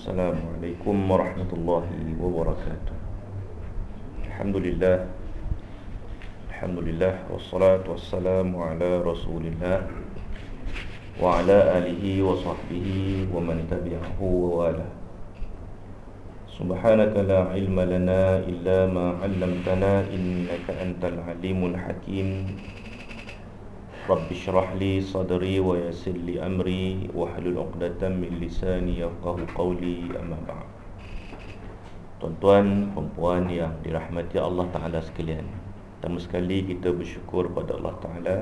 السلام عليكم ورحمة الله وبركاته الحمد لله الحمد لله والصلاة والسلام على رسول الله وعلى آله وصحبه ومن تبعه ووالاه سبحانك لا علم لنا إلا ما علمتنا إنك أنت العليم الحكيم رب اشرح لي صدري ويسر لي أمري واحلل عقدة من لساني يفقه قولي أما بعد Tuan-tuan, perempuan yang dirahmati Allah Ta'ala sekalian Pertama sekali kita bersyukur pada Allah Ta'ala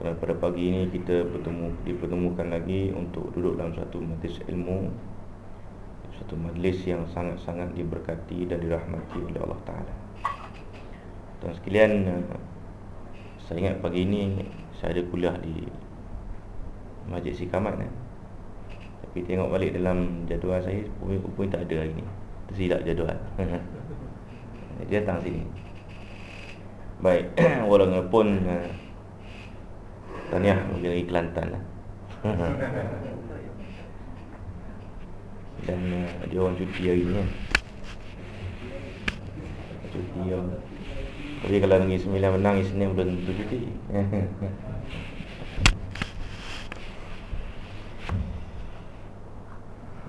Kerana pada pagi ini kita bertemu, dipertemukan lagi Untuk duduk dalam satu majlis ilmu satu majlis yang sangat-sangat diberkati dan dirahmati oleh Allah Ta'ala Dan sekalian saya ingat pagi ini Saya ada kuliah di Masjid Sikamat kan? Tapi tengok balik dalam jadual saya Pun tak ada hari ini Tersilap jadual. Dia datang sini. Baik Walaupun uh, Tahniah Mungkin lagi Kelantan lah. Dan uh, dia orang cuti hari ni kan. Cuti yang tapi kalau Negeri Sembilan menang Isnin belum tentu cuti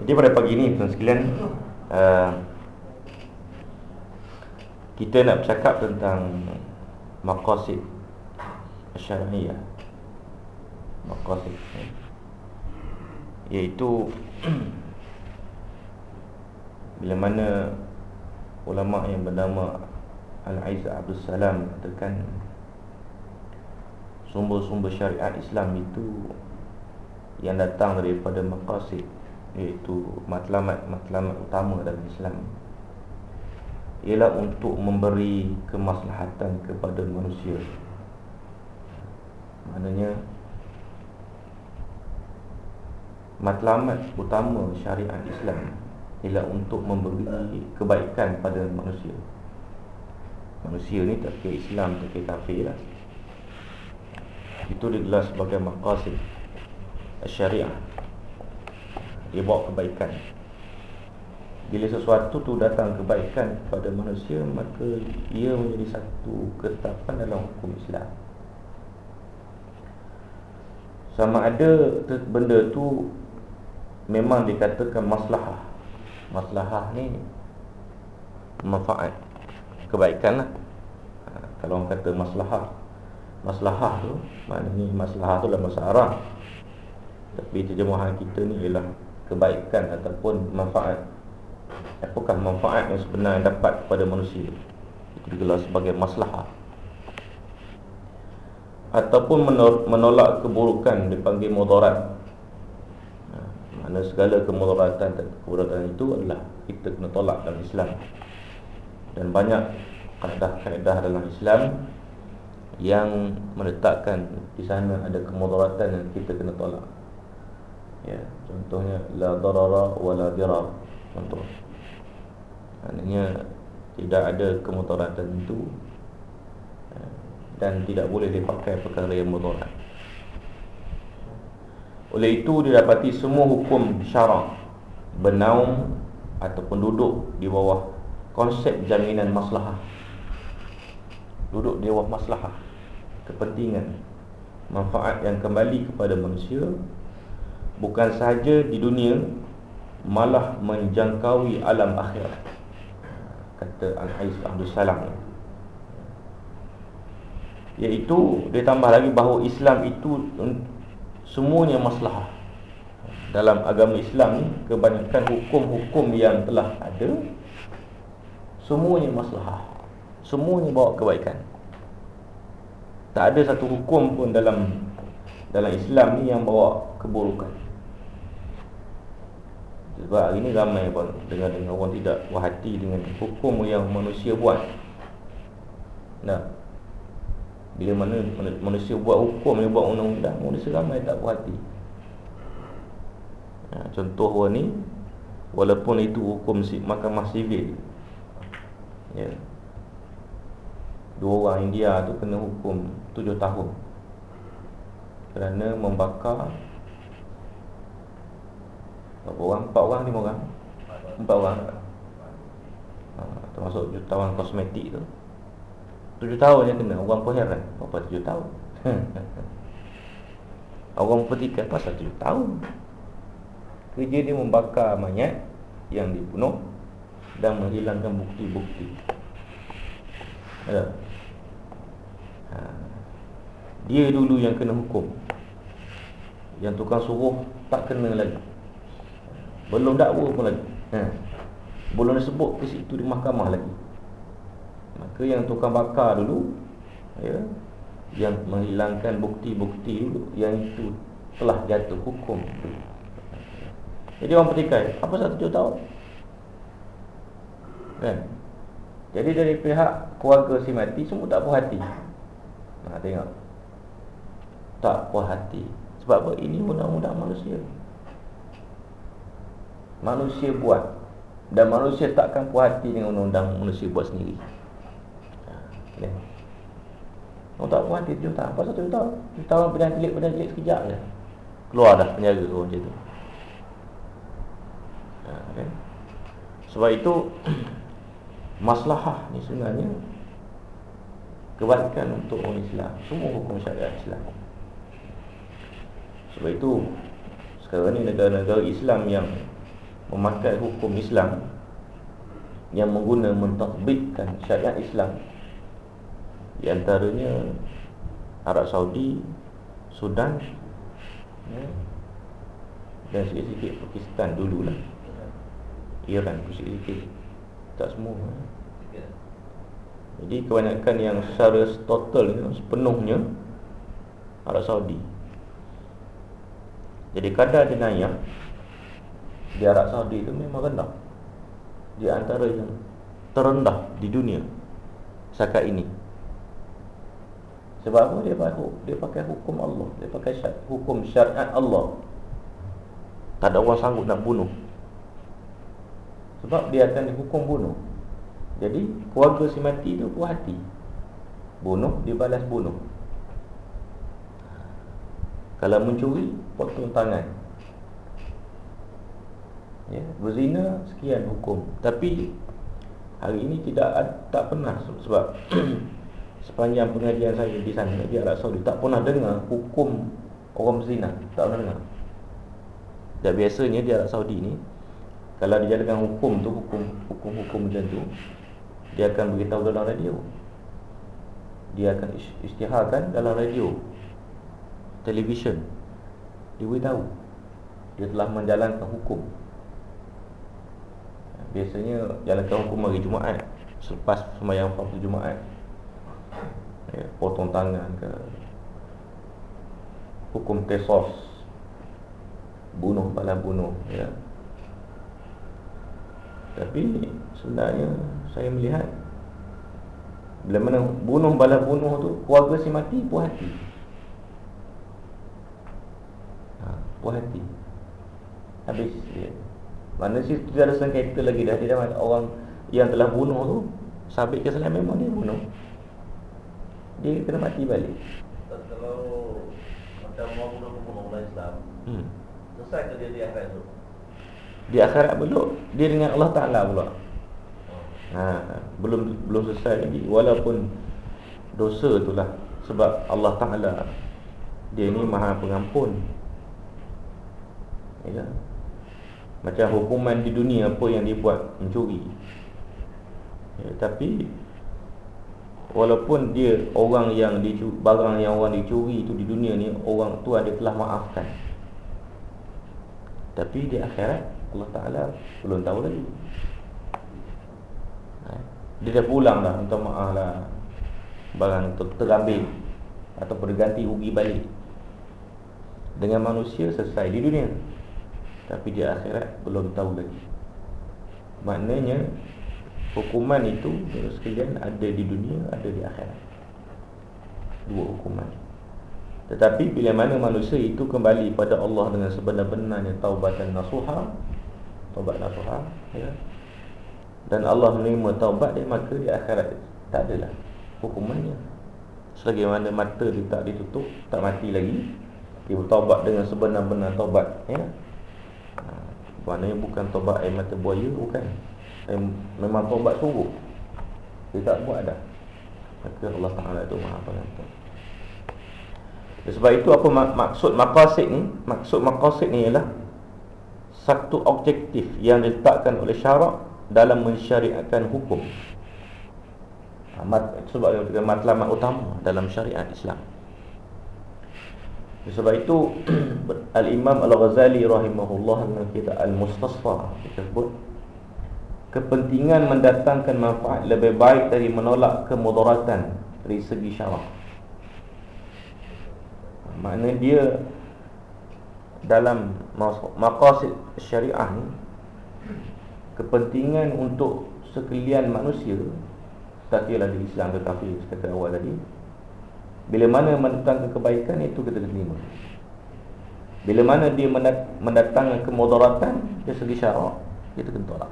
jadi pada pagi ni tuan sekalian uh, kita nak bercakap tentang maqasid syariah maqasid iaitu bila mana ulama yang bernama Al-Aiz Abdul Salam katakan sumber-sumber syariat Islam itu yang datang daripada maqasid iaitu matlamat-matlamat utama dalam Islam ialah untuk memberi kemaslahatan kepada manusia maknanya matlamat utama syariat Islam ialah untuk memberi kebaikan pada manusia. Manusia ni tak kira Islam, tak kira kafir lah. Itu digelar sebagai maqasid syariah. Dia bawa kebaikan. Bila sesuatu tu datang kebaikan kepada manusia, maka ia menjadi satu ketetapan dalam hukum Islam. Sama ada benda tu memang dikatakan maslahah maslahah ni manfaat kebaikan lah. Ha, kalau orang kata maslahah. Maslahah tu maknanya maslahah tu dalam bahasa Arab. Tapi terjemahan kita ni ialah kebaikan ataupun manfaat. Apakah manfaat yang sebenar yang dapat kepada manusia? Itu digelar sebagai maslahah. Ataupun menolak keburukan dipanggil mudarat. Mana segala kemudaratan dan kemudaratan itu adalah kita kena tolak dalam Islam Dan banyak kaedah-kaedah dalam Islam Yang menetapkan di sana ada kemudaratan yang kita kena tolak. Ya, contohnya la darara wa la dirar. Contoh. Maknanya tidak ada kemudaratan itu ya, dan tidak boleh dipakai perkara yang mudarat. Oleh itu didapati semua hukum syarak Bernaung ataupun duduk di bawah konsep jaminan maslahah. Duduk di bawah maslahah Kepentingan Manfaat yang kembali kepada manusia Bukan sahaja di dunia Malah menjangkaui alam akhirat Kata Al-Haiz Abdul Salam. Iaitu dia tambah lagi bahawa Islam itu semuanya maslahah. Dalam agama Islam ni kebanyakan hukum-hukum yang telah ada semuanya maslahah. Semuanya bawa kebaikan. Tak ada satu hukum pun dalam dalam Islam ni yang bawa keburukan. Sebab hari ni ramai pun dengan dengan orang tidak berhati dengan hukum yang manusia buat. Nah bila mana manusia buat hukum Dia buat undang-undang Manusia ramai tak puas hati ha, Contoh orang ni Walaupun itu hukum mahkamah sivil Ya Dua orang India tu kena hukum Tujuh tahun Kerana membakar Berapa orang? Empat orang, lima orang? Empat orang ha, Termasuk jutawan kosmetik tu Tujuh tahun yang kena Orang pun heran Berapa tujuh tahun? Orang petikan pasal tujuh tahun Kerja dia membakar mayat Yang dibunuh Dan menghilangkan bukti-bukti. Ada? Ha. Dia dulu yang kena hukum. Yang tukang suruh Tak kena lagi. Belum dakwa pun lagi. Ha. Belum disebut ke situ di mahkamah lagi. Maka yang tukang bakar dulu ya, yang menghilangkan bukti-bukti yang itu telah jatuh hukum jadi orang petikai apa satu tahun kan? Jadi dari pihak keluarga si mati semua tak puas hati. Nah, tengok. Tak puas hati. Sebab apa? Ini undang-undang manusia. Manusia buat. Dan manusia takkan puas hati dengan undang-undang manusia buat sendiri. Ya. Orang tak puas dia tahun Pasal tujuh tahun Tujuh tahun pedang telik Pedang telik sekejap je. Keluar dah penjara orang macam tu. Ha, kan? Sebab itu Maslahah ni sebenarnya Kebaikan untuk orang Islam Semua hukum syariat Islam Sebab itu Sekarang ni negara-negara Islam yang Memakai hukum Islam Yang mengguna Mentakbitkan syariat Islam di antaranya Arab Saudi, Sudan ya, dan sikit-sikit Pakistan dululah. Iran pun sikit-sikit. Tak semua. Jadi kebanyakan yang secara total sepenuhnya Arab Saudi. Jadi kadar jenayah di Arab Saudi itu memang rendah. Di antara yang terendah di dunia setakat ini. Sebab apa dia pakai dia pakai hukum Allah, dia pakai syar, hukum syariat Allah. Tak ada orang sanggup nak bunuh. Sebab dia akan dihukum bunuh. Jadi keluarga si mati tu puas hati. Bunuh dibalas bunuh. Kalau mencuri potong tangan. Ya, berzina sekian hukum. Tapi hari ini tidak tak pernah sebab sepanjang pengajian saya di sana di Arab Saudi tak pernah dengar hukum orang berzina tak pernah dengar dan biasanya di Arab Saudi ni kalau dia jalankan hukum tu hukum hukum hukum macam tu dia akan beritahu dalam radio. Dia akan isytiharkan dalam radio televisyen dia beritahu. Dia telah menjalankan hukum. Biasanya jalankan hukum hari Jumaat selepas sembahyang fardu Jumaat. Ya, potong tangan ke. Hukum kesos bunuh balas bunuh ya tapi sebenarnya saya melihat bila mana bunuh balas bunuh tu keluarga si mati puas hati ha, puas hati habis ya. mana si tidak ada sengketa lagi dah tidak ada orang yang telah bunuh tu sabit ke selain memang dia bunuh dia kena mati balik. Kalau macam orang Islam, hmm. selesai ke dia di tu? Di akhirat belum, dia dengan Allah Taala pula. Ha, belum belum selesai lagi walaupun dosa itulah sebab Allah Taala dia ni Maha Pengampun. Ya. Macam hukuman di dunia apa yang dia buat mencuri. Ya, tapi Walaupun dia orang yang dicuri, barang yang orang dicuri itu di dunia ni orang tu ada telah maafkan. Tapi di akhirat Allah Taala belum tahu lagi. Ha? Dia dah pulang dah minta maaf lah barang tu terambil atau berganti rugi balik. Dengan manusia selesai di dunia. Tapi di akhirat belum tahu lagi. Maknanya Hukuman itu sekalian ada di dunia, ada di akhirat. Dua hukuman. Tetapi bila mana manusia itu kembali pada Allah dengan sebenar-benarnya taubatan nasuha, taubat nasuha, ya. Dan Allah menerima taubat dia maka di akhirat tak adalah hukumannya. Selagi mana mata dia tak ditutup, tak mati lagi, dia bertaubat dengan sebenar-benar taubat, ya. Ha. Maknanya bukan tobat air mata buaya Bukan eh, Memang tobat sungguh Dia tak buat dah Maka Allah Ta'ala itu maha pengampun sebab itu apa maksud maqasid ni Maksud maqasid ni ialah Satu objektif yang diletakkan oleh syarak Dalam mensyariatkan hukum Sebab itu matlamat utama dalam syariat Islam sebab itu Al-Imam Al-Ghazali rahimahullah kitab Al-Mustasfa disebut kepentingan mendatangkan manfaat lebih baik dari menolak kemudaratan dari segi syarak. Maknanya dia dalam maqasid syariah ni kepentingan untuk sekalian manusia tak kira di Islam tetapi kata awal tadi bila mana mendatangkan kebaikan itu kita terima. Bila mana dia mendatangkan kemudaratan dari segi syarak, kita kena tolak.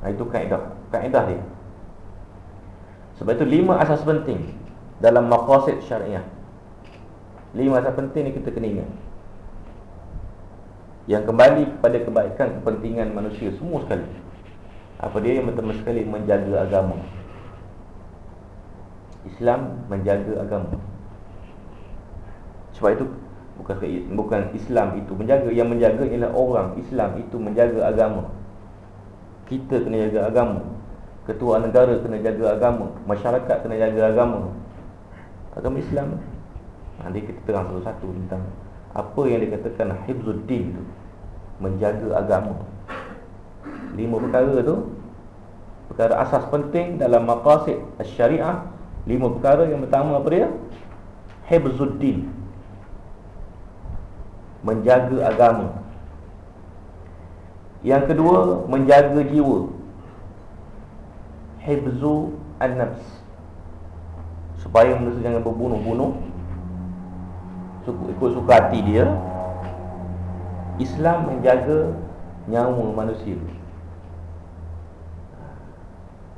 Nah, itu kaedah, kaedah dia. Sebab itu lima asas penting dalam maqasid syariah. Lima asas penting ni kita kena ingat. Yang kembali kepada kebaikan kepentingan manusia semua sekali. Apa dia yang pertama sekali menjaga agama. Islam menjaga agama. Sebab itu bukan bukan Islam itu menjaga yang menjaga ialah orang Islam itu menjaga agama. Kita kena jaga agama. Ketua negara kena jaga agama, masyarakat kena jaga agama. Agama Islam. Nanti kita terang satu-satu tentang apa yang dikatakan hifzuddin itu menjaga agama. Lima perkara tu perkara asas penting dalam maqasid syariah Lima perkara yang pertama apa dia? Hibzuddin Menjaga agama. Yang kedua Menjaga jiwa. Hibzu an-nafs. Supaya manusia jangan berbunuh-bunuh Ikut suka hati dia Islam menjaga Nyawa manusia.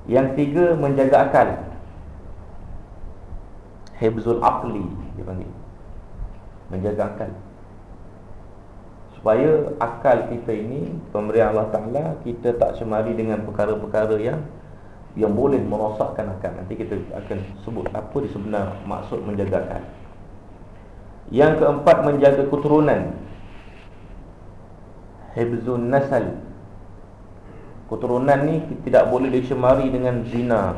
Yang tiga Menjaga akal. Hibzul Aqli dia panggil. Menjaga akal. Supaya akal kita ini Pemberian Allah Ta'ala Kita tak cemari dengan perkara-perkara yang Yang boleh merosakkan akal. Nanti kita akan sebut apa di sebenar Maksud menjaga akal Yang keempat menjaga keturunan Hibzul Nasal Keturunan ni tidak boleh dicemari dengan zina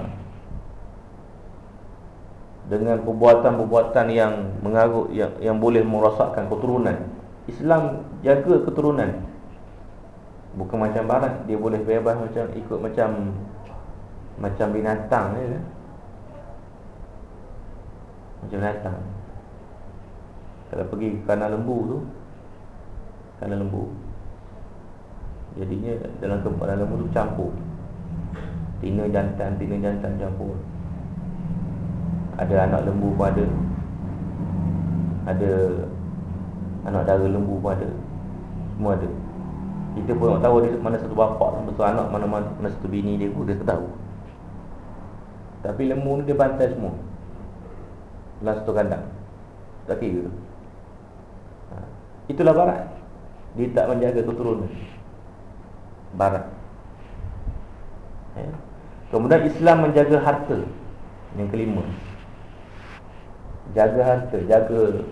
dengan perbuatan-perbuatan yang mengarut yang, yang boleh merosakkan keturunan. Islam jaga keturunan. Bukan macam barat dia boleh bebas macam ikut macam macam binatang je. Kan? Macam binatang. Kalau pergi ke kanan lembu tu. Kanan lembu. Jadinya dalam kanan lembu tu campur. Tina jantan, tina jantan campur. Ada anak lembu pun ada. Ada Anak dara lembu pun ada. Semua ada. Kita pun tak tahu dia mana satu bapak Mana satu anak, mana, mana, mana satu bini dia pun Dia tak tahu. Tapi lembu ni dia bantai semua. Dalam satu kandang. Tak kira. Itulah barat. Dia tak menjaga keturunan. Barat. Ya. Kemudian Islam menjaga harta. Yang kelima. Jaga harta Jaga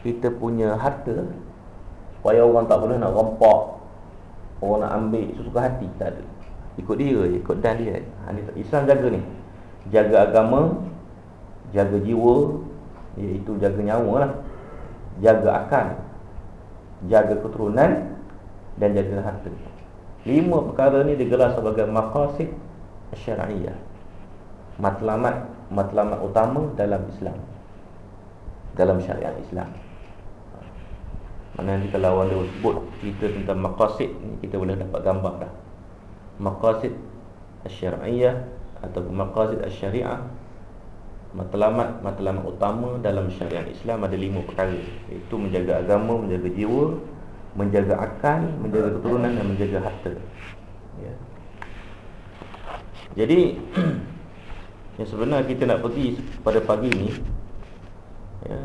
Kita punya harta. Supaya orang tak boleh nak rompak. Orang nak ambil sesuka hati. Tak ada. Ikut dia Ikut dan dia Islam jaga ni. Jaga agama Jaga jiwa Iaitu jaga nyawa lah Jaga akal Jaga keturunan Dan jaga harta. Lima perkara ni digelar sebagai maqasid syariah. Matlamat matlamat utama dalam Islam. Dalam syariat Islam. Mana nanti kalau awak sebut cerita tentang maqasid ni kita boleh dapat gambar dah. Maqasid syariah atau maqasid syariah matlamat matlamat utama dalam syariat Islam ada lima perkara. Iaitu menjaga agama menjaga jiwa menjaga akal menjaga keturunan dan menjaga harta. Ya. Jadi Yang sebenarnya kita nak pergi pada pagi ni ya,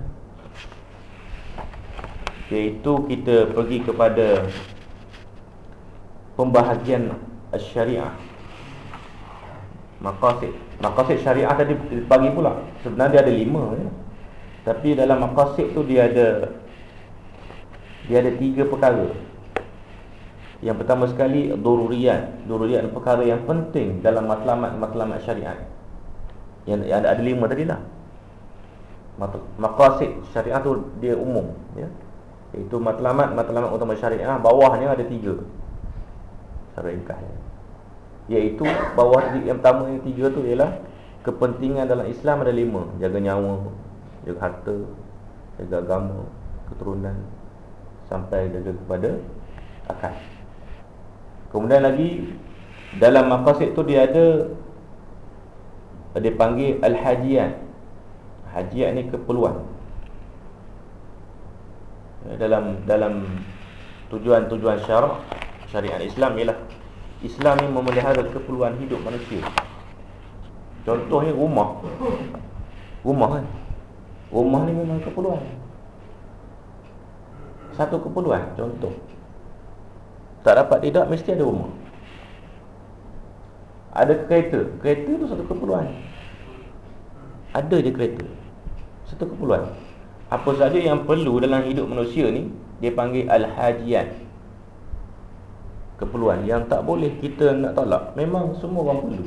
Iaitu kita pergi kepada pembahagian syariah maqasid. Maqasid syariah tadi bagi pula. Sebenarnya dia ada lima ya. tapi dalam maqasid tu dia ada dia ada tiga perkara. Yang pertama sekali dururiyat. Dururiyat perkara yang penting dalam matlamat-matlamat syariat. Yang, yang ada, lima tadi lah maqasid syariah tu dia umum ya. Itu matlamat matlamat utama syariah bawahnya ada tiga. Secara ringkas ya. Iaitu bawah yang pertama yang tiga tu ialah kepentingan dalam Islam ada lima. Jaga nyawa jaga harta jaga agama keturunan sampai jaga kepada akal. Kemudian lagi dalam maqasid tu dia ada dia panggil al-hajiyat Hajiat ni keperluan. Dalam dalam tujuan-tujuan syarak Syariat Islam ialah Islam ni memelihara keperluan hidup manusia. Contohnya rumah. Rumah kan? Rumah ni memang keperluan. Satu keperluan Contoh. Tak dapat tidak mesti ada rumah. Ada kereta. Kereta tu satu keperluan. Ada je kereta. Satu keperluan. Apa saja yang perlu dalam hidup manusia ni Dia panggil Al-Hajiyat Keperluan Yang tak boleh kita nak tolak Memang semua orang perlu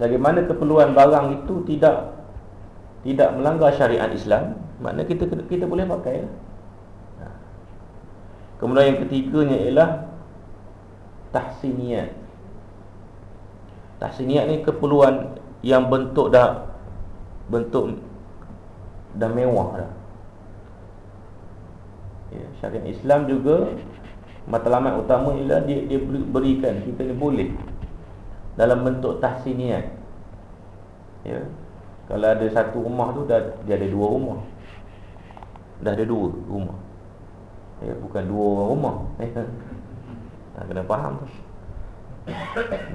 Bagaimana keperluan barang itu tidak Tidak melanggar syariat Islam Maknanya kita kita boleh pakai ha. Kemudian yang ketiganya ialah Tahsiniyat Tahsiniyat ni keperluan yang bentuk dah bentuk dah mewah dah. Ya, syariat Islam juga matlamat utama ialah dia dia berikan kita ni boleh dalam bentuk tahsiniat. Ya. Kalau ada satu rumah tu dah dia ada dua rumah. Dah ada dua rumah. Ya, bukan dua orang rumah. Ha, kena faham tu.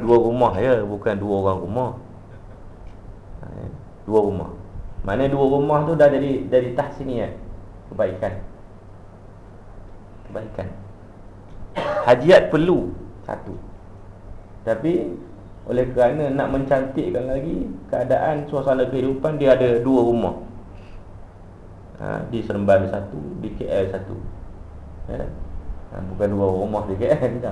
Dua rumah ya, bukan dua orang rumah. Dua rumah Mana dua rumah tu dah jadi Dari tahsiniat Kebaikan Kebaikan Hajiat perlu Satu Tapi Oleh kerana nak mencantikkan lagi Keadaan suasana kehidupan Dia ada dua rumah ha, Di Seremban satu Di KL satu ya. ha, Bukan dua rumah di KL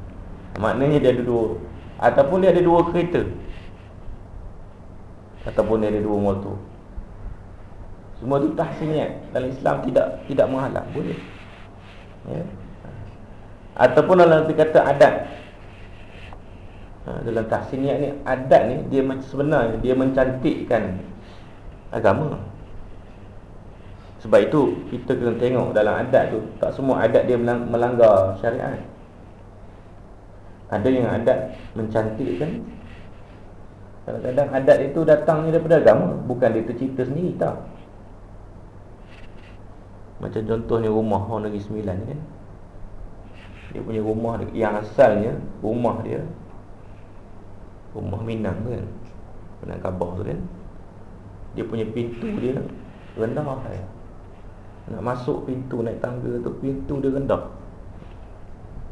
Maknanya dia ada dua Ataupun dia ada dua kereta ataupun dia ada dua motor. Semua itu tahsiniyat dalam Islam tidak tidak menghalang, boleh. Ya. Ataupun dalam kata adat. Ha, dalam tahsiniyat ni adat ni dia sebenarnya dia mencantikkan agama. Sebab itu kita kena tengok dalam adat tu tak semua adat dia melanggar syariat. Ada yang adat mencantikkan Kadang-kadang adat itu datangnya daripada agama Bukan dia tercipta sendiri tak Macam contohnya rumah orang Negeri Sembilan kan Dia punya rumah yang asalnya Rumah dia Rumah Minang kan Minang Kabah tu kan Dia punya pintu dia rendah ya. Nak masuk pintu naik tangga tu Pintu dia rendah.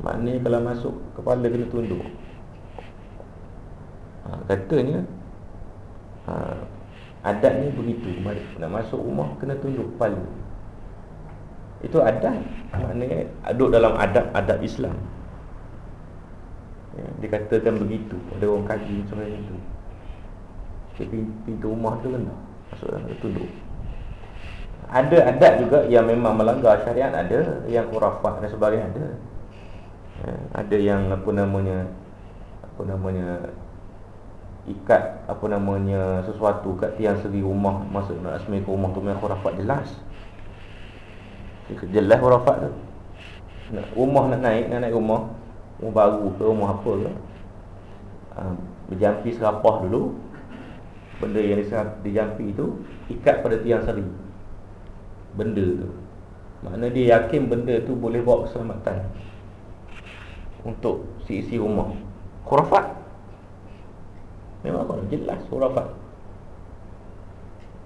Maknanya kalau masuk Kepala kena tunduk. Ha, Katanya ha, Adat ni begitu. Nak masuk rumah kena tunjuk kepala Itu adat. Maknanya aduk dalam adab-adab Islam. Ya, Dikatakan begitu. Ada orang kaji macam itu Pintu rumah tu kena. Masuk dalam tunduk Ada adat juga yang memang melanggar syariat Ada yang kurafat dan sebagainya ada. Ya, Ada yang apa namanya Apa namanya ikat apa namanya sesuatu kat tiang segi rumah masuk asmi ke rumah tu memang khurafat jelas jelas khurafat tu. Nak, rumah nak naik nak naik rumah rumah baru ke rumah apa ke ha, berjampi serapah dulu. Benda yang dijampi tu ikat pada tiang seri benda tu. Makna dia yakin benda tu boleh bawa keselamatan untuk si isi rumah khurafat Memang jelas hurafat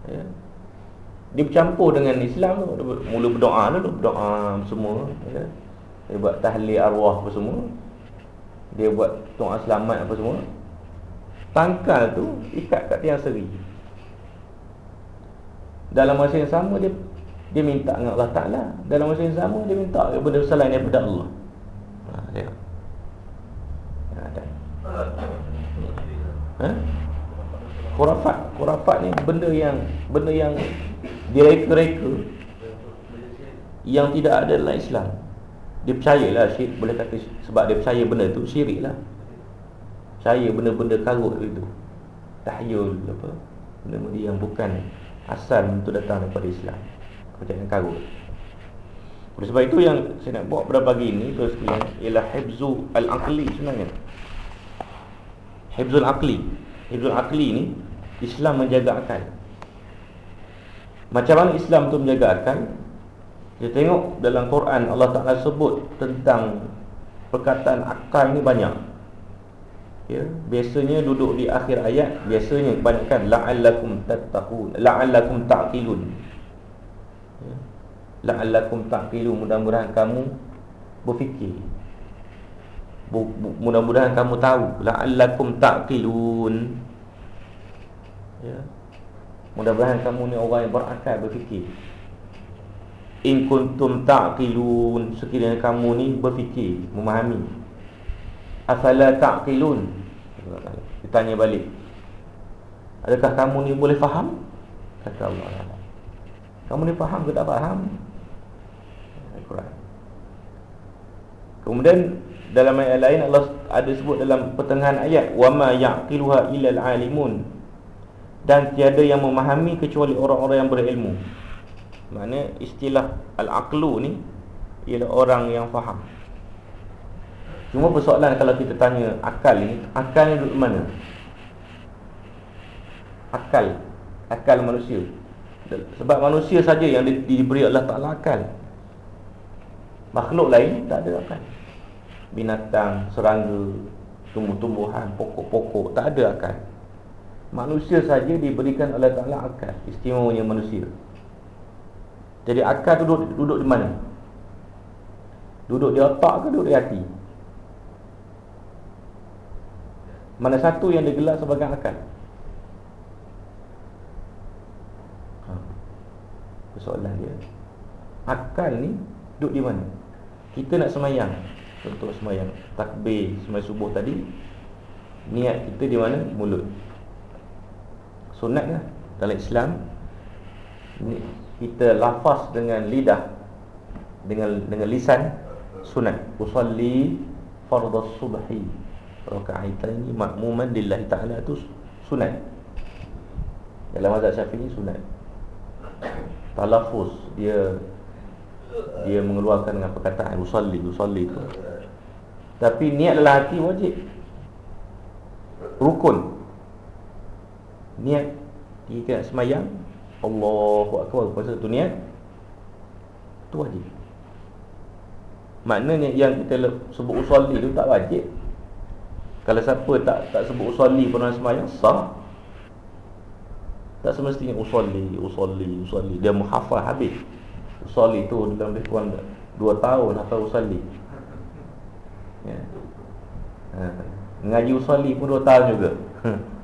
ya. Dia bercampur dengan Islam tu. Mula berdoa dulu Berdoa semua ya. Dia buat tahlil arwah apa semua. Dia buat doa selamat apa semua. Tangkal tu ikat kat tiang seri. Dalam masa yang sama dia dia minta dengan Allah Ta'ala. Dalam masa yang sama dia minta kepada selain daripada Allah. Ha, tengok ha, ha? Khurafat. Khurafat ni benda yang Benda yang Direka-reka Yang tidak ada dalam Islam. Dia percayalah syirik Boleh kata sebab dia percaya benda tu Syirik lah. Percaya benda-benda karut itu. Tahyul apa Benda-benda yang bukan Asal untuk datang daripada Islam. Kepercayaan karut. Oleh sebab itu yang saya nak buat pada pagi ini sekalian Ialah Hibzu Al-Aqli sebenarnya Hibzul Aqli. Hibzul Aqli ni Islam menjaga akal Macam mana Islam tu menjaga akal Kita tengok dalam Quran Allah Ta'ala sebut tentang Perkataan akal ni banyak ya, Biasanya duduk di akhir ayat Biasanya kebanyakan La'allakum tattaqun La'allakum ta'qilun ya. La'allakum ta'qilun Mudah-mudahan kamu berfikir Mudah-mudahan kamu tahu La'allakum ta'qilun ya. Mudah-mudahan kamu ni orang yang berakal berfikir. In kuntum ta'qilun Sekiranya kamu ni berfikir Memahami. Afala ta'qilun? Ditanya balik. Adakah kamu ni boleh faham? Kata Allah Kamu ni faham ke tak faham? Kemudian dalam ayat lain Allah ada sebut dalam pertengahan ayat wama yaqiluha illal alimun dan tiada yang memahami kecuali orang-orang yang berilmu. Makna istilah al-aqlu ni ialah orang yang faham. Cuma persoalan kalau kita tanya akal ni, akal ni duduk mana? Akal, akal manusia. Sebab manusia saja yang diberi Allah Taala akal. Makhluk lain tak ada akal binatang, serangga, tumbuh-tumbuhan, pokok-pokok tak ada akal. Manusia saja diberikan oleh Taala akal, istimewanya manusia. Jadi akal duduk duduk di mana? Duduk di otak ke duduk di hati? Mana satu yang digelar sebagai akal? Ha. Persoalan dia. Akal ni duduk di mana? Kita nak semayang Contoh semayang Takbir semayang subuh tadi Niat kita di mana? Mulut Sunat lah. Dalam Islam Kita lafaz dengan lidah Dengan dengan lisan Sunat. Usalli Fardah subhi. Raka'aitan ini Makmuman lillahi ta'ala itu Sunat. Dalam mazhab syafi'i sunat. Talafuz Dia dia mengeluarkan dengan perkataan usalli usalli itu tapi niat dalam hati wajib. Rukun niat. Kita nak semayang Allahu akbar. Puasa tu niat. Tu wajib. Maknanya yang kita sebut usalli tu tak wajib. Kalau siapa tak tak sebut usalli pernah semayang sah. Tak semestinya usalli usalli usalli. Dia menghafal habis. Usalli tu dalam lebih kurang 2 tahun hafal usalli. Ya. ha. Ngaji usalli pun 2 tahun juga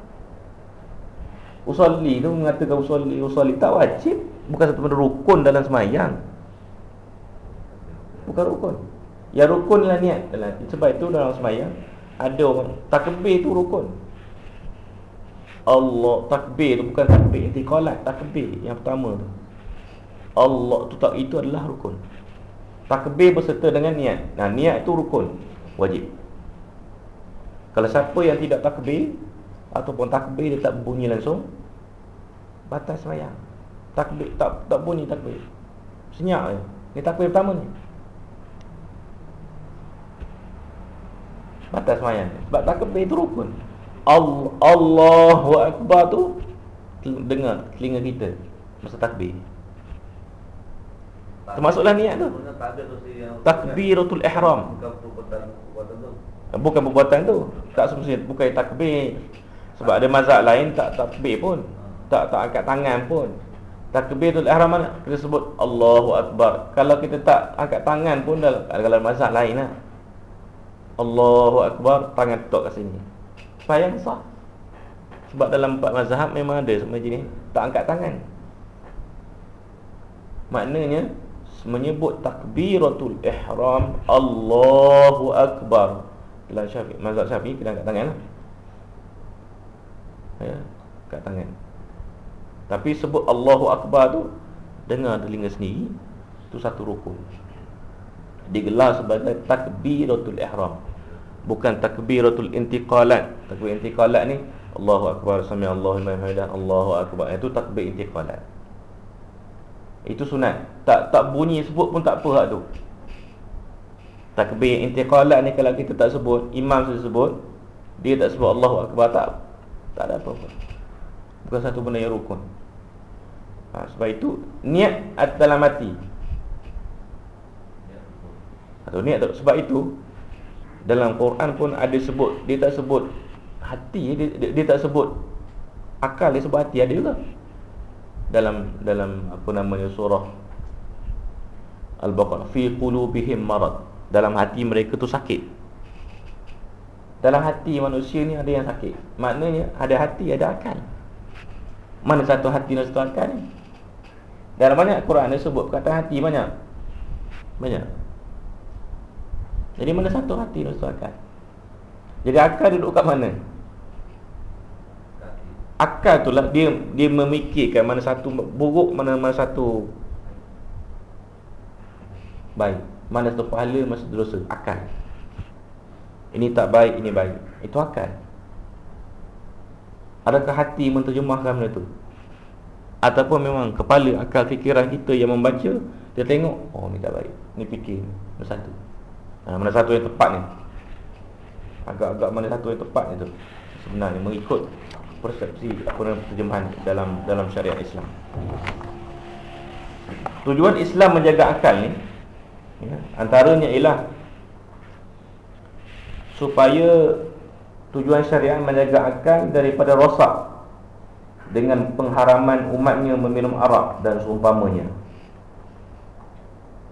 Usalli tu mengatakan usalli Usalli tak wajib Bukan satu benda rukun dalam semayang Bukan rukun Yang rukun lah niat dalam Sebab itu dalam semayang Ada orang Takbir tu rukun Allah takbir tu bukan takbir Tikolat takbir yang pertama tu Allah tu tak itu adalah rukun. Takbir berserta dengan niat. Nah, niat itu rukun, wajib. Kalau siapa yang tidak takbir ataupun takbir dia tak bunyi langsung batas sembahyang. Takbir tak tak bunyi takbir. Senyap je. Ni takbir pertama ni. Batas sembahyang. Sebab takbir itu rukun. Allah Allahu akbar tu dengar telinga kita masa takbir. Termasuklah niat tu. Takbiratul ihram. Bukan perbuatan tu. Tak semestinya bukan takbir. Sebab ada mazhab lain tak takbir pun. Tak tak angkat tangan pun. Takbiratul ihram mana? Kita sebut Allahu Akbar. Kalau kita tak angkat tangan pun dah kalau mazhab lain lah. Allahu Akbar, tangan tok kat sini. Supaya sah. Sebab dalam empat mazhab memang ada semua jenis tak angkat tangan. Maknanya menyebut takbiratul ihram Allahu Akbar. Dalam Syafi'i, mazhab Syafi'i kita angkat tangan lah. Ya, angkat tangan. Tapi sebut Allahu Akbar tu Dengar telinga sendiri Itu satu rukun. Digelar sebagai takbiratul ihram. Bukan takbiratul intiqalat. Takbir intiqalat ni Allahu Akbar Sami Allahu Mahmadah Allahu Akbar. Itu takbir intiqalat. Itu sunat. Tak tak bunyi sebut pun tak apa tu. Takbir intiqalat ni Kalau kita tak sebut Imam sudah sebut Dia tak sebut Allahu Akbar Tak tak ada apa-apa. Bukan satu benda yang rukun. Ha, Sebab itu Niat dalam hati. Atau niat Sebab itu Dalam Quran pun ada sebut Dia tak sebut hati Dia, dia, dia tak sebut Akal dia sebut hati Ada juga. Dalam dalam apa namanya surah Al-Baqarah Fi qulubihim marad. Dalam hati mereka tu sakit dalam hati manusia ni ada yang sakit. Maknanya ada hati ada akal. Mana satu hati dan satu akal ni? Dalam banyak Quran dia sebut kata hati banyak. Banyak. Jadi mana satu hati dan satu akal? Jadi akal duduk kat mana? Akal tu lah dia, dia memikirkan mana satu buruk Mana mana satu Baik. Mana satu pahala Mana satu dosa? Akal ini tak baik, ini baik. Itu akal. Adakah hati menterjemahkan benda tu? Ataupun memang kepala akal fikiran kita yang membaca Dia tengok, oh ni tak baik. Ni fikir, mana satu. Ha, Mana satu yang tepat ni? Agak-agak mana satu yang tepat ni tu? Sebenarnya mengikut persepsi apa terjemahan dalam dalam syariat Islam. Tujuan Islam menjaga akal ni ya, antaranya ialah supaya tujuan syariat menjaga akal daripada rosak dengan pengharaman umatnya meminum arak dan seumpamanya.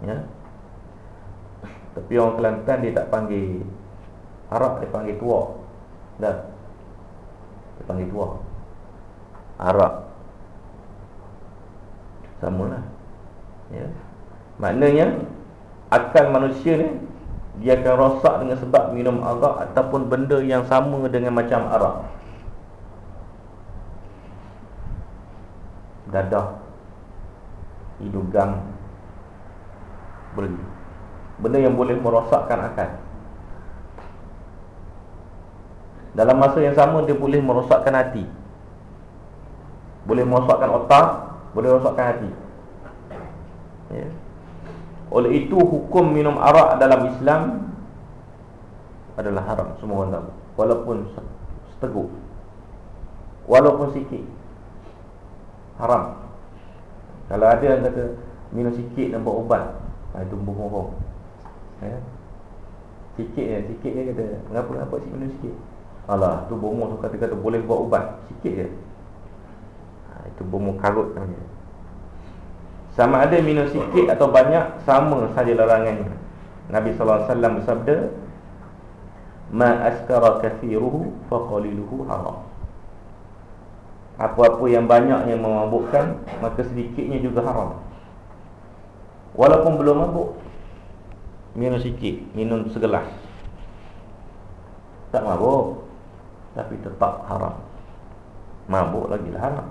Ya. Tapi orang Kelantan dia tak panggil arak, dia panggil tua. Dah. Dia panggil tua. Arak. Samalah. Ya. Maknanya akal manusia ni dia akan rosak dengan sebab minum arak ataupun benda yang sama dengan macam arak. Dadah hidung boleh. Benda yang boleh merosakkan akal. Dalam masa yang sama dia boleh merosakkan hati. Boleh merosakkan otak, boleh merosakkan hati. Ya. Oleh itu hukum minum arak dalam Islam adalah haram. Semua orang tahu. Walaupun seteguk walaupun sikit. Haram. Kalau ada yang kata minum sikit dan buat ubat ha, itu bohong ya? Sikit ya sikit dia kata kenapa kenapa sih minum sikit? Alah tu bomo tu kata-kata boleh buat ubat sikit je. Ha, itu bomo karut namanya sama ada minum sikit atau banyak Sama saja larangannya. Nabi SAW bersabda Ma askara kathiruhu Faqaliluhu haram. Apa-apa yang banyak yang memabukkan Maka sedikitnya juga haram. Walaupun belum mabuk Minum sikit Minum segelas. Tak mabuk Tapi tetap haram. Mabuk lagi lah haram.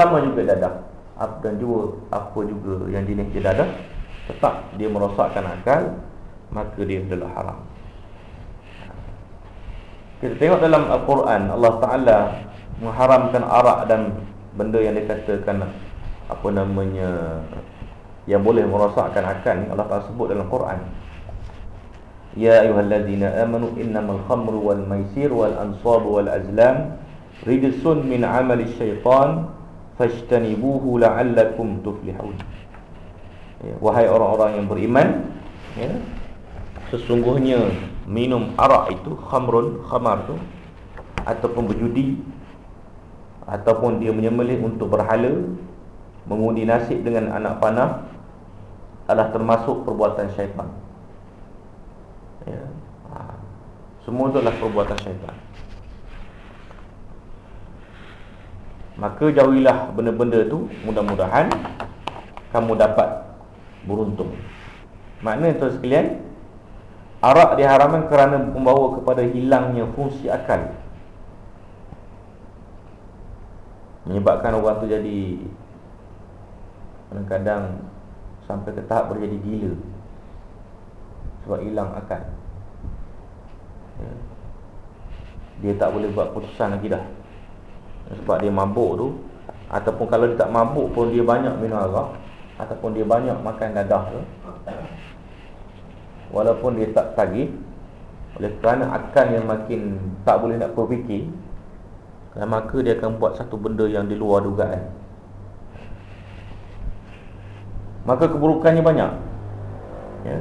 Sama juga dadah dan juga apa juga yang jenis dia dadah tetap dia merosakkan akal maka dia adalah haram. Kita tengok dalam Al-Quran Allah Ta'ala mengharamkan arak dan benda yang dikatakan apa namanya yang boleh merosakkan akal ni Allah Ta'ala sebut dalam Quran. Ya ayuhalladzina amanu innamal khamru wal maisir wal ansabu wal azlam rijsun min amali syaitan fajtanibuhu la'allakum tuflihun ya, wahai orang-orang yang beriman ya, sesungguhnya minum arak itu khamrun khamar tu ataupun berjudi ataupun dia menyembelih untuk berhala mengundi nasib dengan anak panah adalah termasuk perbuatan syaitan. Ya. Ha. Semua itu adalah perbuatan syaitan. Maka jauhilah benda-benda tu Mudah-mudahan Kamu dapat beruntung. Maknanya tuan sekalian Arak diharamkan kerana membawa kepada hilangnya fungsi akal. Menyebabkan orang tu jadi Kadang-kadang Sampai ke tahap berjadi gila Sebab hilang akal. Ya. Dia tak boleh buat putusan lagi dah sebab dia mabuk tu Ataupun kalau dia tak mabuk pun dia banyak minum arak Ataupun dia banyak makan dadah tu Walaupun dia tak tagih Oleh kerana akan yang makin tak boleh nak berfikir Maka dia akan buat satu benda yang di luar dugaan. Maka keburukannya banyak. Ya.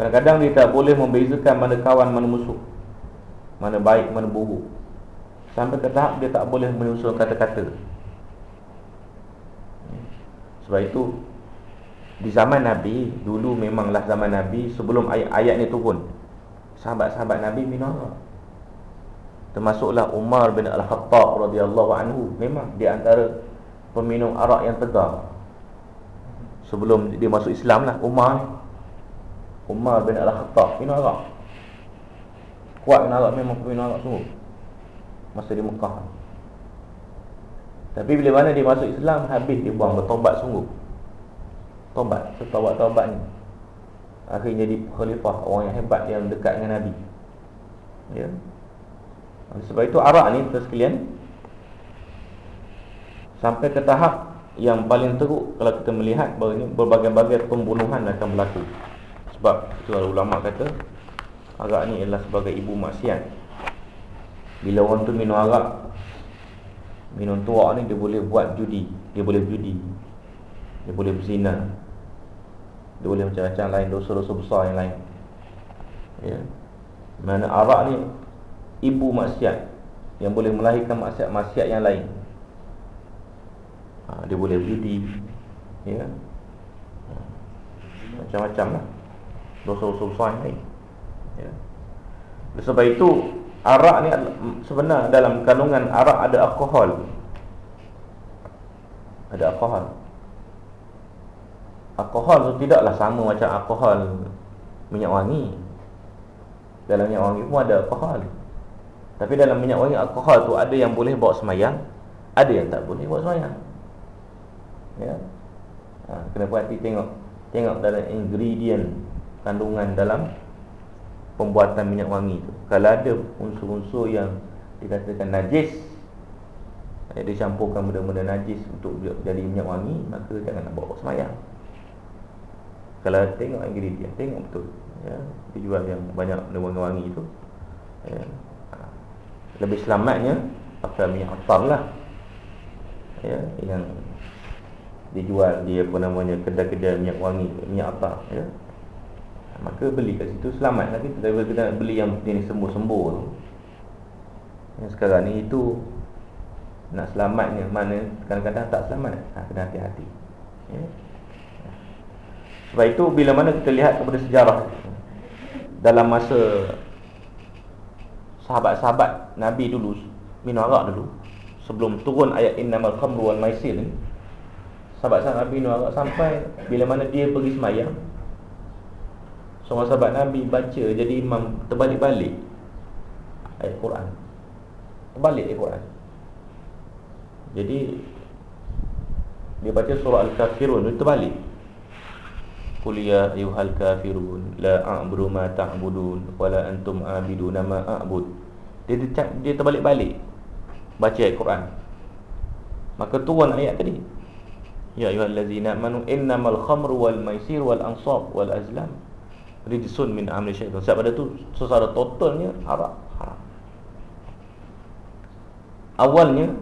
Kadang-kadang dia tak boleh membezakan mana kawan, mana musuh Mana baik, mana buruk Sampai ke tahap dia tak boleh menyusun kata-kata. Sebab itu Di zaman Nabi Dulu memanglah zaman Nabi Sebelum ayat-ayat ni turun Sahabat-sahabat Nabi minum Termasuklah Umar bin Al-Khattab radhiyallahu anhu. Memang di antara Peminum arak yang tegar. Sebelum dia masuk Islam lah Umar Umar bin Al-Khattab Minum arak. Kuat minum arak memang peminum arak sungguh masa di Mekah. Tapi bila mana dia masuk Islam habis dia buang bertobat sungguh. Tobat, setobat-tobat ni. Akhirnya jadi khalifah orang yang hebat yang dekat dengan Nabi. Ya. Sebab itu arak ni tuan sekalian sampai ke tahap yang paling teruk kalau kita melihat bahawa ini berbagai-bagai pembunuhan akan berlaku. Sebab itu ulama kata arak ni adalah sebagai ibu maksiat. Bila orang tu minum arak Minum tuak ni dia boleh buat judi Dia boleh judi Dia boleh berzina Dia boleh macam-macam lain Dosa-dosa besar yang lain. Ya. Mana arak ni Ibu maksiat Yang boleh melahirkan maksiat-maksiat yang lain. Ha, Dia boleh judi Ya. Ha. Macam-macam lah. Dosa-dosa besar yang lain Ya. Sebab itu arak ni sebenarnya dalam kandungan arak ada alkohol. Ada alkohol. Alkohol tu tidaklah sama macam alkohol minyak wangi. Dalam minyak wangi pun ada alkohol. Tapi dalam minyak wangi alkohol tu ada yang boleh bawa semayang, ada yang tak boleh bawa semayang. Ya. Ha, kena perhati tengok tengok dalam ingredient kandungan dalam pembuatan minyak wangi tu. Kalau ada unsur-unsur yang dikatakan najis eh, Dia campurkan benda-benda najis untuk jadi minyak wangi Maka jangan nak bawa semayang. Kalau tengok ingredient, tengok betul ya, Dia jual yang banyak benda wangi-wangi tu ya. Lebih selamatnya pakai minyak atar lah ya, Yang dijual dia apa namanya kedai-kedai minyak wangi minyak atar ya Maka beli kat situ selamat lagi Daripada kita beli yang jenis sembuh-sembuh tu Yang sekarang ni itu Nak selamatnya mana Kadang-kadang tak selamat ha, Kena hati-hati ya. Sebab itu bila mana kita lihat kepada sejarah Dalam masa Sahabat-sahabat Nabi dulu Minum arak dulu Sebelum turun ayat Innamal khamru wal maisir ni Sahabat-sahabat Nabi minum arak Sampai bila mana dia pergi semayang Seorang sahabat Nabi baca jadi imam terbalik-balik ayat Quran. Terbalik ayat Quran. Jadi dia baca surah Al-Kafirun itu terbalik. Qul ya ayyuhal kafirun la a'budu ma ta'budun wa la antum a'biduna ma a'bud. Dia dia terbalik-balik baca ayat Quran. Maka turun ayat tadi. Ya ayyuhallazina amanu innamal khamru wal maisir wal ansab wal azlam rijsun min amri syaitan. Sebab pada tu secara totalnya haram. haram. Awalnya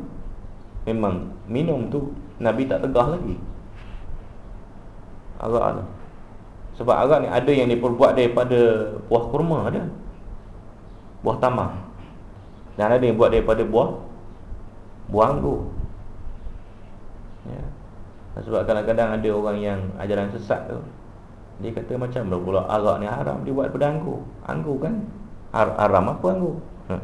memang minum tu Nabi tak tegah lagi. Arak ni. Sebab arak ni ada yang diperbuat daripada buah kurma ada. Buah tamar. Dan ada yang buat daripada buah Buang tu ya. Sebab kadang-kadang ada orang yang Ajaran sesat tu Dia kata macam pula arak ni haram Dia buat pada anggur. Anggur kan? Haram apa anggur? Ha.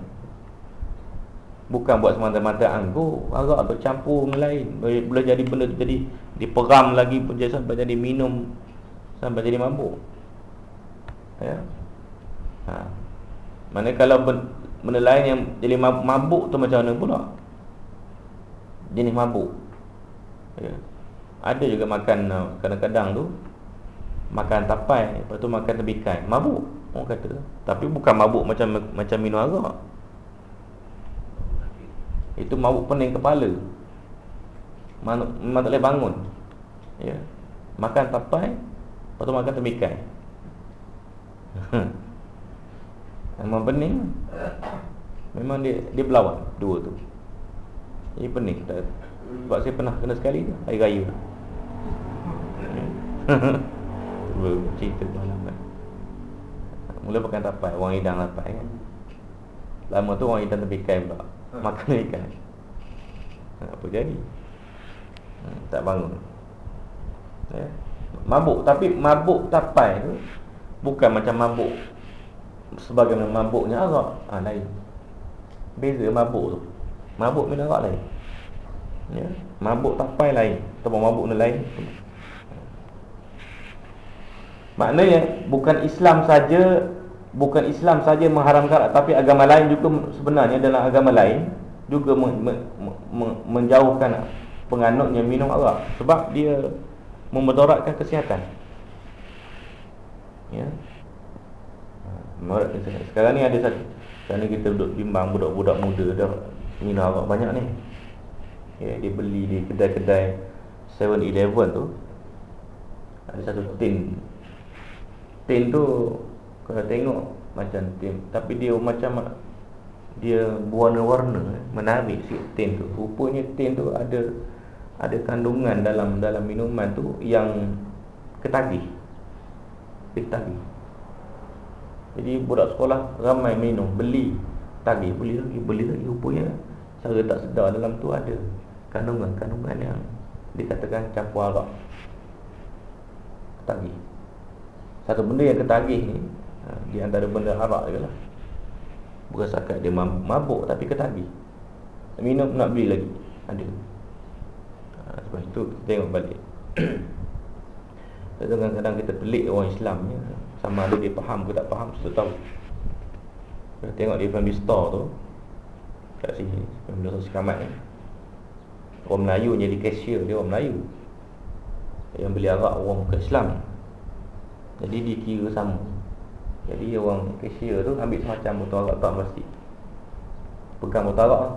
Bukan buat semata-mata anggur Arak bercampur dengan lain. Boleh jadi benda tu jadi Diperam lagi pun sampai jadi minum Sampai jadi mabuk. Ya? Ha. Mana kalau benda lain yang jadi mabuk tu macam mana pula? Jenis mabuk. Ya. Ada juga makan uh, kadang-kadang tu Makan tapai Lepas tu makan tebikai Mabuk Orang kata. Tapi bukan mabuk macam macam minum arak. Itu mabuk pening kepala. Memang tak boleh bangun. Ya. Makan tapai Lepas tu makan tebikai Memang pening. Memang dia dia berlawan Dua tu. Ini pening Sebab saya pernah kena sekali tu Hari raya cerita pengalaman Mula pakai tapai Orang hidang tapai kan. Lama tu orang hidang tepikai pula ha. Makan ikan. Ha, Apa jadi? Hmm, Tak bangun. Ya. Mabuk Tapi mabuk tapai tu Bukan macam mabuk Sebagaimana mabuknya arak. Ha, Lain. Beza mabuk tu. Mabuk minum arak lain. Ya. Mabuk tapai lain. Atau mabuk ni lain Maknanya bukan Islam saja bukan Islam saja mengharamkan tapi agama lain juga sebenarnya dalam agama lain juga men, men, men, menjauhkan penganutnya minum arak sebab dia memudaratkan kesihatan. Ya. Sekarang ni ada satu Sekarang ni kita duduk bimbang budak-budak muda dah minum arak banyak ni. Ya, dia beli di kedai-kedai 7-Eleven tu ada satu tin tin tu kalau tengok macam tin tapi dia macam dia berwarna-warna menarik sikit tin tu. Rupanya tin tu ada ada kandungan dalam dalam minuman tu yang ketagih. Ketagih. Jadi budak sekolah ramai minum beli tagih beli lagi beli lagi. Rupanya cara tak sedar dalam tu ada kandungan-kandungan yang dikatakan campur arak. Ketagih satu benda yang ketagih ni ha, Di antara benda harak je lah Bukan sakat dia mabuk Tapi ketagih. Minum nak beli lagi. Ada. Ha, Sebab itu kita tengok balik. Kadang-kadang kita pelik orang Islam ni Sama ada dia faham ke tak faham Kita tahu. Kita Tengok di family store tu Kat sini Family store sekamat ni. Orang Melayu jadi cashier Dia orang Melayu. Yang beli arak orang ke Islam jadi dikira sama. Jadi orang cashier tu ambil semacam botol arak tak plastik. Pegang botol arak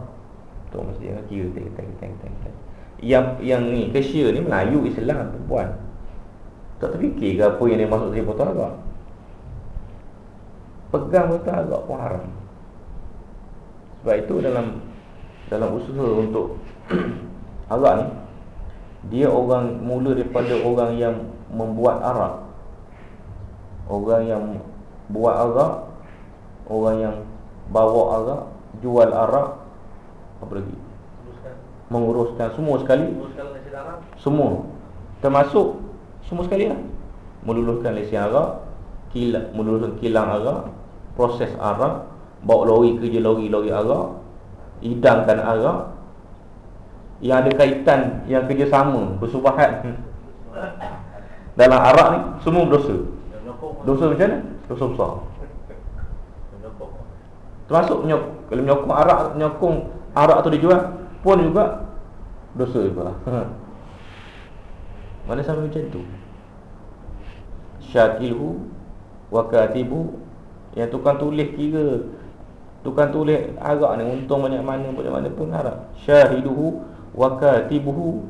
Tu mesti yang kira teng teng teng teng. Yang yang ni cashier ni Melayu Islam perempuan. Tak terfikir ke apa yang dia masuk dalam botol arak Pegang botol arak pun haram. Sebab itu dalam Dalam usaha untuk Arak ni Dia orang mula daripada orang yang Membuat arak Orang yang buat arak Orang yang bawa arak Jual arak Apa lagi? Menguruskan. Semua sekali. Semua. Termasuk Semua sekali lah. Meluluskan lesen arak kilang, Meluluskan kilang arak Proses arak Bawa lori kerja lori-lori arak Hidangkan arak. Yang ada kaitan Yang kerjasama Bersubahat. Dalam arak ni Semua berdosa Dosa macam mana? Dosa besar. Termasuk menyok, Kalau menyokong arak Menyokong arak tu dijual Pun juga Dosa juga Mana sampai macam tu? Syakilhu Wakatibu Yang tukang tulis kira Tukang tulis arak ni Untung banyak mana Banyak mana pun arak. Syahiduhu Wakatibuhu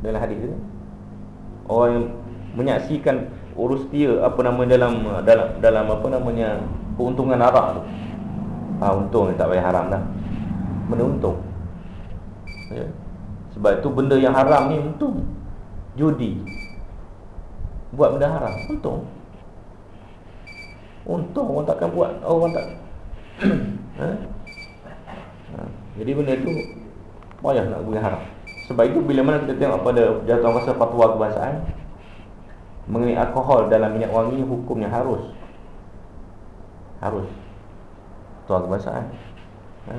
Dalam hadis ni Orang yang menyaksikan urus dia apa nama dalam dalam dalam apa namanya keuntungan arak tu. Ha, untung tak payah haram dah. Benda untung. Ya. Sebab itu benda yang haram ni untung. Judi. Buat benda haram untung. Untung orang takkan buat orang tak. ha? ha? Jadi benda tu payah nak bagi haram sebab itu bila mana kita tengok pada jatuh kuasa fatwa kebangsaan mengenai alkohol dalam minyak wangi hukumnya harus. Harus. Fatwa kebangsaan ha?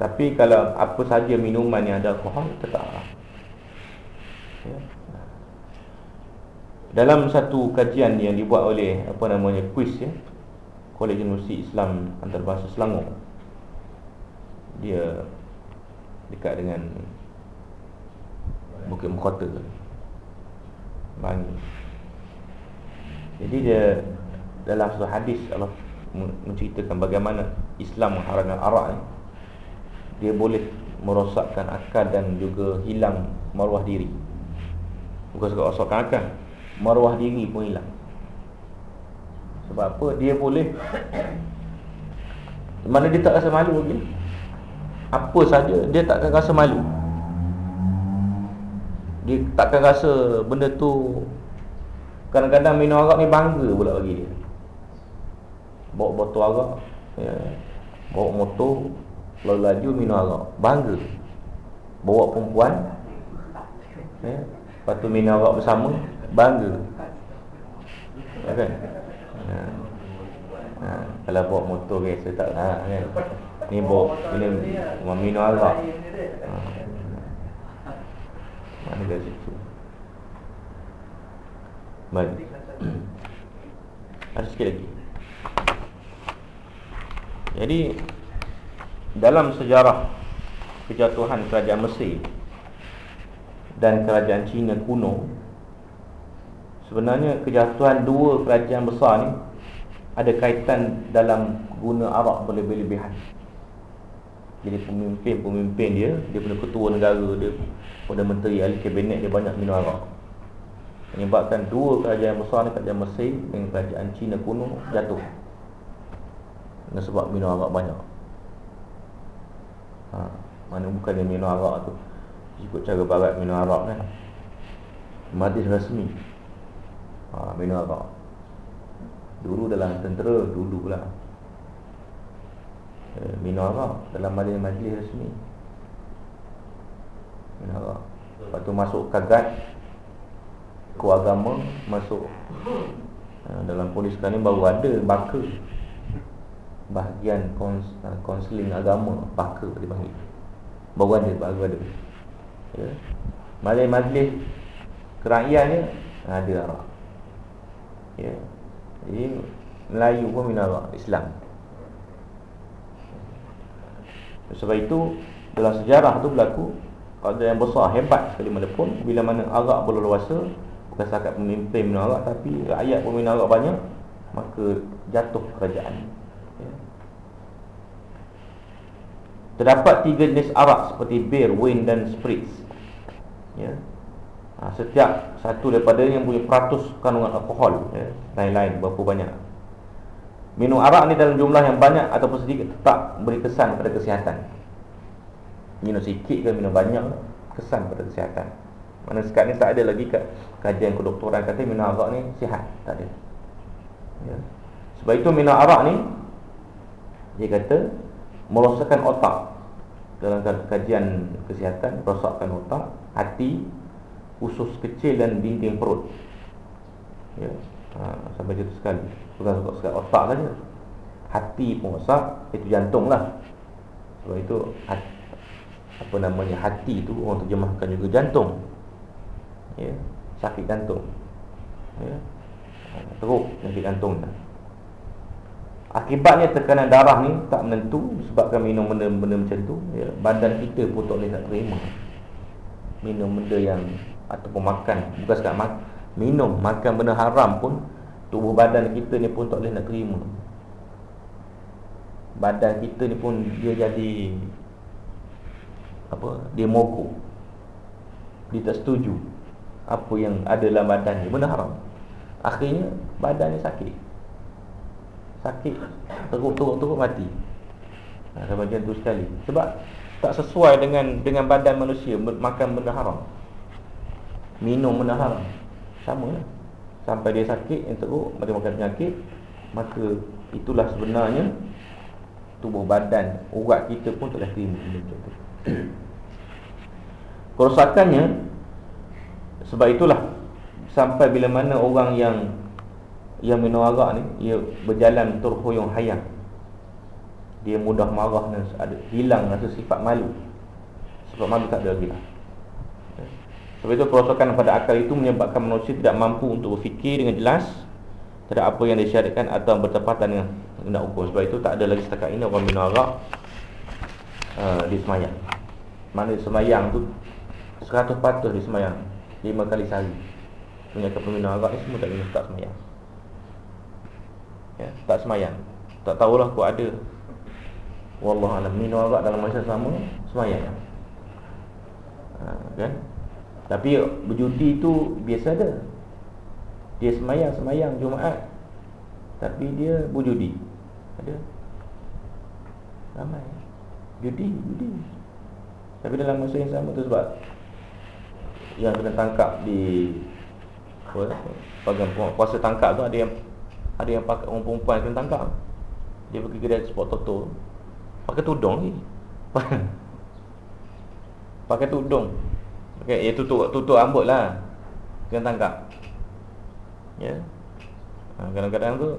tapi kalau apa saja minuman yang ada alkohol tetap. Ya. dalam satu kajian yang dibuat oleh apa namanya kuis ya Kolej Universiti Islam Antarabangsa Selangor dia dekat dengan Bukit Mukhota Bangi Jadi dia Dalam satu hadis Allah menceritakan bagaimana Islam mengharamkan arak ni Dia boleh merosakkan akal dan juga hilang maruah diri. Bukan sekadar rosakkan akal Maruah diri pun hilang. Sebab apa? Dia boleh Mana dia tak rasa malu lagi? Apa saja dia tak akan rasa malu. Dia takkan rasa benda tu kadang-kadang minum arak ni bangga pula bagi dia bawa botol arak ya. bawa motor lalu laju minum arak bangga bawa perempuan ya. lepas tu minum arak bersama bangga ya kan ha. Ha. kalau bawa motor biasa tak ha, kan ni bawa minum, minum arak ha. Mana dari situ Baik Ada sikit lagi? Jadi Dalam sejarah Kejatuhan kerajaan Mesir Dan kerajaan Cina kuno Sebenarnya kejatuhan dua kerajaan besar ni Ada kaitan dalam guna arak berlebih-lebihan. Jadi pemimpin-pemimpin dia Dia punya ketua negara dia Perdana Menteri ahli kabinet dia banyak minum arak Menyebabkan dua kerajaan besar ni Kerajaan Mesir dengan kerajaan Cina kuno jatuh. Dengan sebab minum arak banyak. Ha, Mana bukan dia minum arak tu. Ikut cara barat minum arak kan. Madis rasmi. Ha, Minum arak. Dulu dalam tentera Dulu lah eh, Minum arak dalam majlis-majlis rasmi. Menara. Lepas tu masuk kagat Keagama Masuk uh, Dalam polis sekarang ni baru ada Baka Bahagian kons, Konseling agama Baka dipanggil. Baru ada Baru ada. Ya. Majlis-majlis Kerakyatnya Ada arak. Ya. Jadi Melayu pun arak Islam. Sebab itu Dalam sejarah tu berlaku ada yang besar hebat sekali mana pun bila mana arak berleluasa bukan setakat pemimpin arak tapi rakyat pun arak banyak maka jatuh kerajaan ya. terdapat tiga jenis arak seperti beer, wine dan spritz ya. ha, setiap satu daripada yang punya peratus kandungan alkohol ya. lain-lain berapa banyak minum arak ni dalam jumlah yang banyak ataupun sedikit tetap beri kesan pada kesihatan Minum sikit ke minum banyak Kesan pada kesihatan Mana sekarang ni tak ada lagi kat Kajian kedoktoran. Kata minum arak ni sihat. Tak ada. Ya. Sebab itu minum arak ni Dia kata Merosakkan otak. Dalam kajian kesihatan Merosakkan otak Hati Usus kecil dan dinding perut. Ya. Ha, Sampai jatuh sekali. Bukan sekali otak saja. Hati pun rosak Itu jantung lah. Sebab itu hati apa namanya hati tu orang terjemahkan juga jantung ya sakit jantung ya. Teruk sakit jantung akibatnya tekanan darah ni tak menentu sebabkan minum benda-benda macam tu ya. Badan kita pun tak boleh nak terima. Minum benda yang ataupun makan bukan sekadar mak, minum makan benda haram pun tubuh badan kita ni pun tak boleh nak terima. Badan kita ni pun dia jadi apa dia mogok. Dia tak setuju apa yang ada dalam badan dia benda haram. Akhirnya badan dia sakit. Sakit teruk-teruk-teruk mati. Nah, ha, macam tu sekali. Sebab tak sesuai dengan dengan badan manusia makan benda haram. Minum benda haram. Sama lah. Sampai dia sakit yang teruk mati makan penyakit maka itulah sebenarnya tubuh badan urat kita pun boleh terima Kerosakannya Sebab itulah Sampai bila mana orang yang Yang minum arak ni Ia berjalan terhuyung hayang. Dia mudah marah dan ada, Hilang rasa sifat malu. Sebab malu tak ada lagi lah. Sebab itu kerosakan pada akal itu Menyebabkan manusia tidak mampu untuk berfikir dengan jelas Terhadap apa yang disyariatkan Atau bertepatan dengan nak ukur Sebab itu tak ada lagi setakat ini Orang minum arak uh, Di semayang. Mana semayang tu Seratus patut di semayang Lima kali sehari. Menyatakan peminum arak ni semua tak minum tak semayang. Ya, Tak semayang. Tak tahulah kau ada. Wallah alam. Minum arak dalam masa sama Semayang. Ha, kan? Tapi berjudi tu biasa ada. Dia semayang-semayang Jumaat. Tapi dia berjudi. Ada. Ramai. Judi, judi Tapi dalam masa yang sama tu sebab yang kena tangkap di apa bagian kuasa tangkap tu ada yang ada yang pakai orang perempuan yang kena tangkap. Dia pergi kedai sport toto. Pakai tudung ni. Pakai tudung. Okey ya tutup tutup rambut lah. Kena tangkap. Ya. Ha, kadang-kadang tu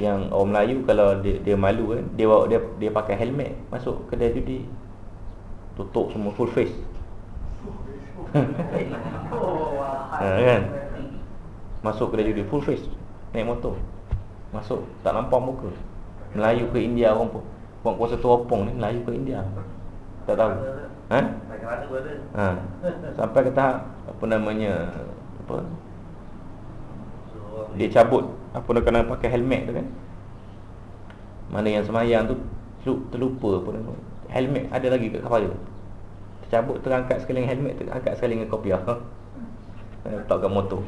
yang orang Melayu kalau dia, dia malu kan dia bawa dia dia pakai helmet masuk kedai judi tutup semua full face ha, kan? Masuk kedai judi full face Naik motor. Masuk Tak nampak muka. Melayu ke India orang pun Puan kuasa teropong ni Melayu ke India. Tak tahu. Ha? ha. Sampai ke tahap Apa namanya Apa? Dia cabut. Apa nak kena pakai helmet tu kan? Mana yang semayang tu Terlupa apa nama Helmet ada lagi kat kepala cabut terangkat sekali dengan helmet terangkat sekali dengan kopiah ha? letak kat motor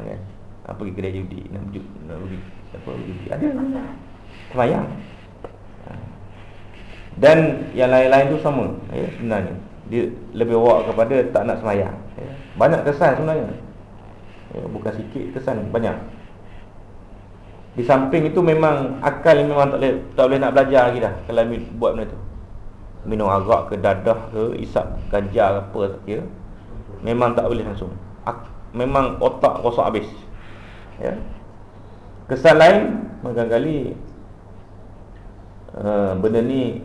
okay. ha, pergi kedai judi nak pergi nak pergi apa judi ada semayang ha. dan yang lain-lain tu sama ya, sebenarnya dia lebih bawa kepada tak nak semayang ya. banyak kesan sebenarnya ya, bukan sikit kesan banyak di samping itu memang akal memang tak boleh, tak boleh nak belajar lagi dah kalau buat benda tu minum arak ke dadah ke isap ganja ke apa ya memang tak boleh langsung. Memang otak rosak habis. Ya. Kesan lain kadang-kali uh, benda ni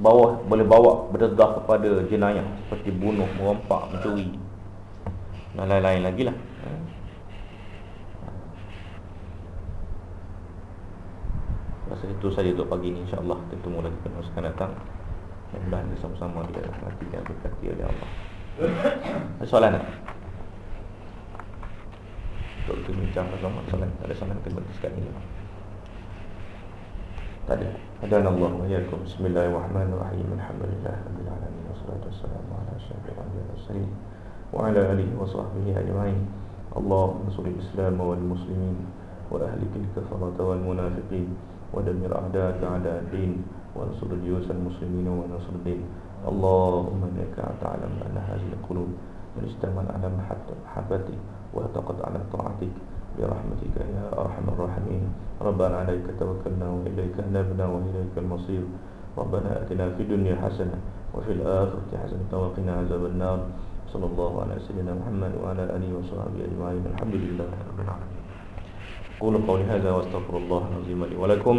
bawah boleh bawa berdedah kepada jenayah seperti bunuh merompak mencuri dan lain-lain lagi lah. Ya. Rasa itu saja untuk pagi ini InsyaAllah kita tunggu lagi masa akan datang Mudah-mudahan kita sama-sama dirahmati dan berkati oleh Allah. Ada soalan tak? Untuk kita bincang bersama soalan. Ada soalan kita berhenti sekali ini. Tak ada. Adhan Allah wa yakum. Bismillahirrahmanirrahim. Alhamdulillah. Ala syafir anbiya wassalim. Wa ala alihi wa sahbihi ajma'in. Allahumma salli Islam wal muslimin wa ahlikil kafarata wal munafiqin wa damir a'da'aka a'da' din وانصر جيوش المسلمين ونصر الدين. اللهم إنك تعلم أن هذه القلوب من اجتمع على محبتك واعتقد على طاعتك. برحمتك يا أرحم الراحمين. ربنا عليك توكلنا وإليك انبنا وإليك المصير. ربنا آتنا في الدنيا حسنة وفي الآخرة حسنة وقنا عذاب النار. صلى الله على سيدنا محمد وعلى آله وصحبه أجمعين. الحمد لله رب العالمين. قولوا قولي هذا وأستغفر الله العظيم لي ولكم.